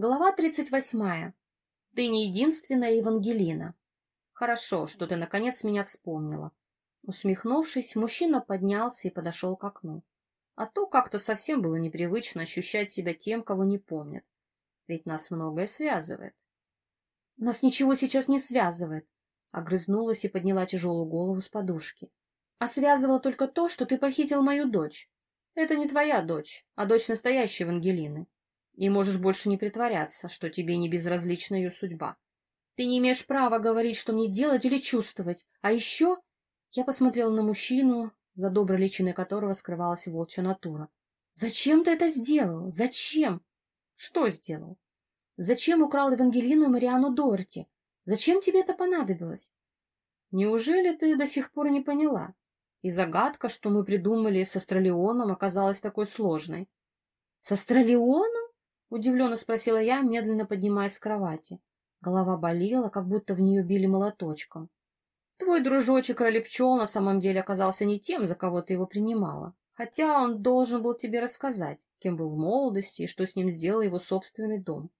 Глава тридцать восьмая. Ты не единственная Евангелина. Хорошо, что ты наконец меня вспомнила. Усмехнувшись, мужчина поднялся и подошел к окну. А то как-то совсем было непривычно ощущать себя тем, кого не помнят. Ведь нас многое связывает. Нас ничего сейчас не связывает. Огрызнулась и подняла тяжелую голову с подушки. А связывало только то, что ты похитил мою дочь. Это не твоя дочь, а дочь настоящей Евангелины и можешь больше не притворяться, что тебе не безразлична ее судьба. Ты не имеешь права говорить, что мне делать или чувствовать. А еще я посмотрела на мужчину, за доброй личиной которого скрывалась волчья натура. Зачем ты это сделал? Зачем? Что сделал? Зачем украл Евангелину и Мариану Дорти? Зачем тебе это понадобилось? Неужели ты до сих пор не поняла? И загадка, что мы придумали с Астралионом, оказалась такой сложной. С Астралионом? — удивленно спросила я, медленно поднимаясь с кровати. Голова болела, как будто в нее били молоточком. Твой дружочек Ролепчел на самом деле оказался не тем, за кого ты его принимала. Хотя он должен был тебе рассказать, кем был в молодости и что с ним сделал его собственный дом.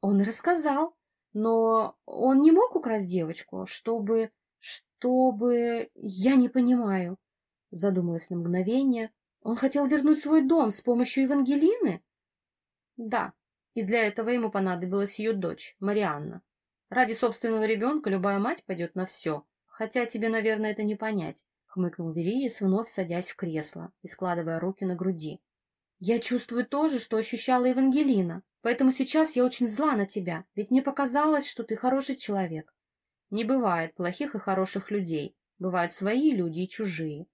Он рассказал, но он не мог украсть девочку, чтобы... чтобы... Я не понимаю. Задумалась на мгновение. Он хотел вернуть свой дом с помощью Евангелины? Да, и для этого ему понадобилась ее дочь, Марианна. Ради собственного ребенка любая мать пойдет на все, хотя тебе, наверное, это не понять, — хмыкнул Вериес, вновь садясь в кресло и складывая руки на груди. Я чувствую то же, что ощущала Евангелина, поэтому сейчас я очень зла на тебя, ведь мне показалось, что ты хороший человек. Не бывает плохих и хороших людей, бывают свои люди и чужие.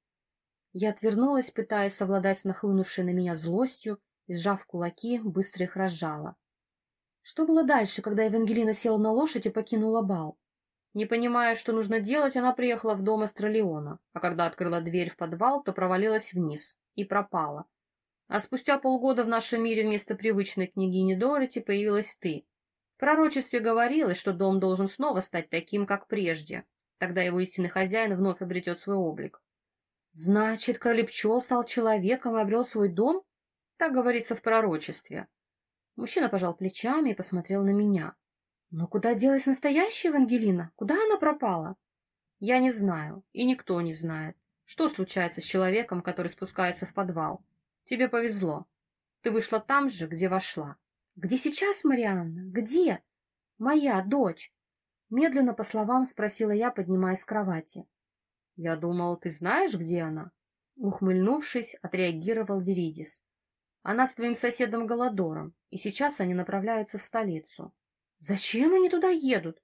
Я отвернулась, пытаясь совладать с нахлынувшей на меня злостью, сжав кулаки, быстро их разжала. Что было дальше, когда Евангелина села на лошадь и покинула бал? Не понимая, что нужно делать, она приехала в дом Астралиона, а когда открыла дверь в подвал, то провалилась вниз и пропала. А спустя полгода в нашем мире вместо привычной княгини Дороти появилась ты. В пророчестве говорилось, что дом должен снова стать таким, как прежде. Тогда его истинный хозяин вновь обретет свой облик. Значит, король пчел стал человеком и обрел свой дом? Так говорится в пророчестве. Мужчина пожал плечами и посмотрел на меня. Но куда делась настоящая Евангелина? Куда она пропала? Я не знаю, и никто не знает, что случается с человеком, который спускается в подвал. Тебе повезло. Ты вышла там же, где вошла. Где сейчас Марианна? Где? Моя дочь. Медленно по словам спросила я, поднимаясь с кровати. Я думал, ты знаешь, где она? Ухмыльнувшись, отреагировал Веридис. Она с твоим соседом Голодором, и сейчас они направляются в столицу. Зачем они туда едут?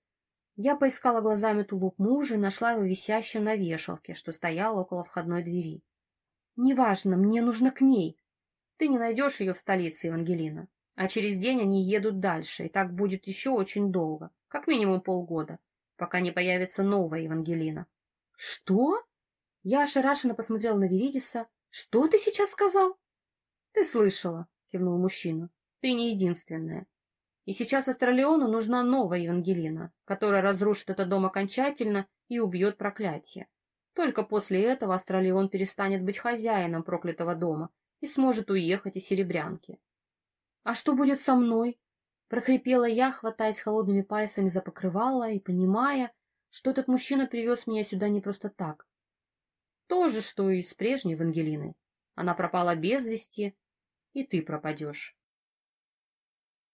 Я поискала глазами тулуп мужа и нашла его висящим на вешалке, что стоял около входной двери. Неважно, мне нужно к ней. Ты не найдешь ее в столице, Евангелина. А через день они едут дальше, и так будет еще очень долго, как минимум полгода, пока не появится новая Евангелина. Что? Я ошарашенно посмотрела на Веридиса. Что ты сейчас сказал? Ты слышала, кивнул мужчина. Ты не единственная. И сейчас Астралиону нужна новая Евангелина, которая разрушит этот дом окончательно и убьет проклятие. Только после этого Астралион перестанет быть хозяином проклятого дома и сможет уехать из Серебрянки. — А что будет со мной? — прохрипела я, хватаясь холодными пальцами за покрывало и понимая, что этот мужчина привез меня сюда не просто так. То же, что и с прежней Евангелиной. Она пропала без вести, и ты пропадешь.